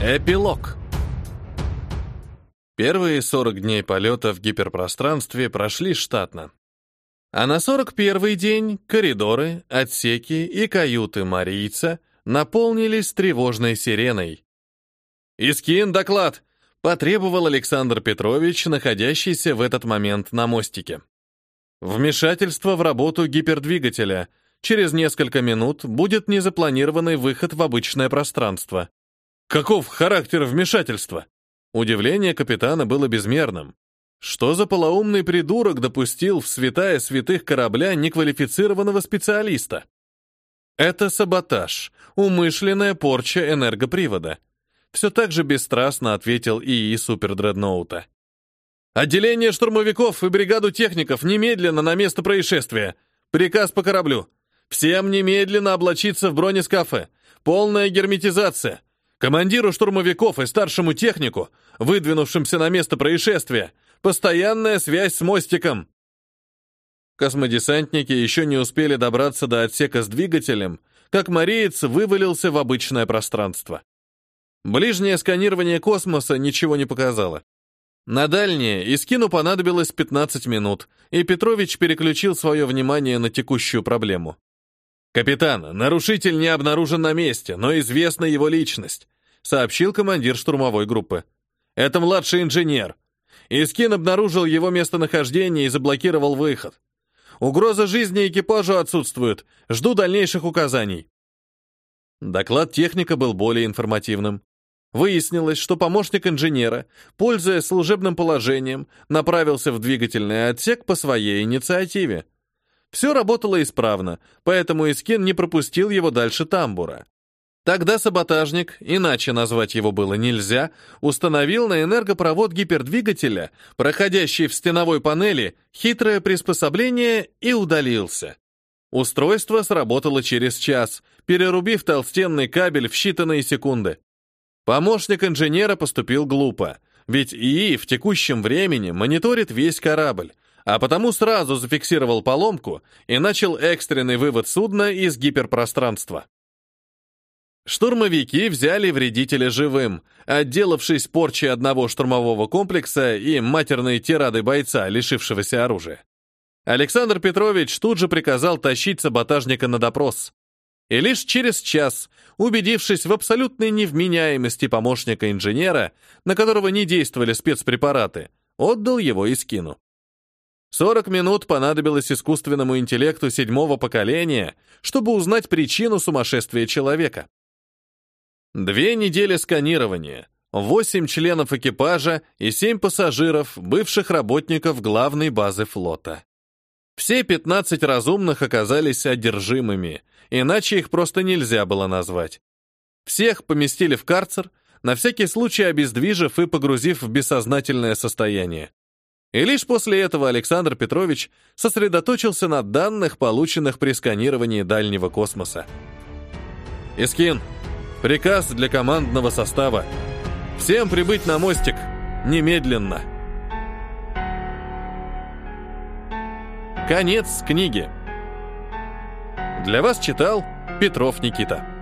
Эпилог. Первые 40 дней полета в гиперпространстве прошли штатно. А на 41-й день коридоры, отсеки и каюты Марийца наполнились тревожной сиреной. «Искин, доклад!» — потребовал Александр Петрович, находящийся в этот момент на мостике. Вмешательство в работу гипердвигателя. Через несколько минут будет незапланированный выход в обычное пространство. Каков характер вмешательства? Удивление капитана было безмерным. Что за полоумный придурок допустил в святая святых корабля неквалифицированного специалиста? Это саботаж, умышленная порча энергопривода. Все так же бесстрастно ответил ИИ супердредноута. Отделение штурмовиков и бригаду техников немедленно на место происшествия. Приказ по кораблю. Всем немедленно облачиться в бронескафы. Полная герметизация. Командиру штурмовиков и старшему технику, выдвинувшимся на место происшествия, постоянная связь с мостиком. Космодесантники еще не успели добраться до отсека с двигателем, как Мариец вывалился в обычное пространство. Ближнее сканирование космоса ничего не показало. На дальнее Искину понадобилось 15 минут, и Петрович переключил свое внимание на текущую проблему. «Капитан, нарушитель не обнаружен на месте, но известна его личность», сообщил командир штурмовой группы. «Это младший инженер. Искин обнаружил его местонахождение и заблокировал выход. Угроза жизни экипажу отсутствует. Жду дальнейших указаний». Доклад техника был более информативным. Выяснилось, что помощник инженера, пользуясь служебным положением, направился в двигательный отсек по своей инициативе. Все работало исправно, поэтому Искин не пропустил его дальше тамбура. Тогда саботажник, иначе назвать его было нельзя, установил на энергопровод гипердвигателя, проходящий в стеновой панели, хитрое приспособление и удалился. Устройство сработало через час, перерубив толстенный кабель в считанные секунды. Помощник инженера поступил глупо, ведь ИИ в текущем времени мониторит весь корабль, а потому сразу зафиксировал поломку и начал экстренный вывод судна из гиперпространства. Штурмовики взяли вредителя живым, отделавшись порчей одного штурмового комплекса и матерной тирадой бойца, лишившегося оружия. Александр Петрович тут же приказал тащить саботажника на допрос. И лишь через час, убедившись в абсолютной невменяемости помощника инженера, на которого не действовали спецпрепараты, отдал его и скину. 40 минут понадобилось искусственному интеллекту седьмого поколения, чтобы узнать причину сумасшествия человека. Две недели сканирования, восемь членов экипажа и семь пассажиров, бывших работников главной базы флота. Все 15 разумных оказались одержимыми, иначе их просто нельзя было назвать. Всех поместили в карцер, на всякий случай обездвижив и погрузив в бессознательное состояние. И лишь после этого Александр Петрович сосредоточился на данных, полученных при сканировании дальнего космоса. «Искин, приказ для командного состава. Всем прибыть на мостик. Немедленно!» Конец книги. Для вас читал Петров Никита.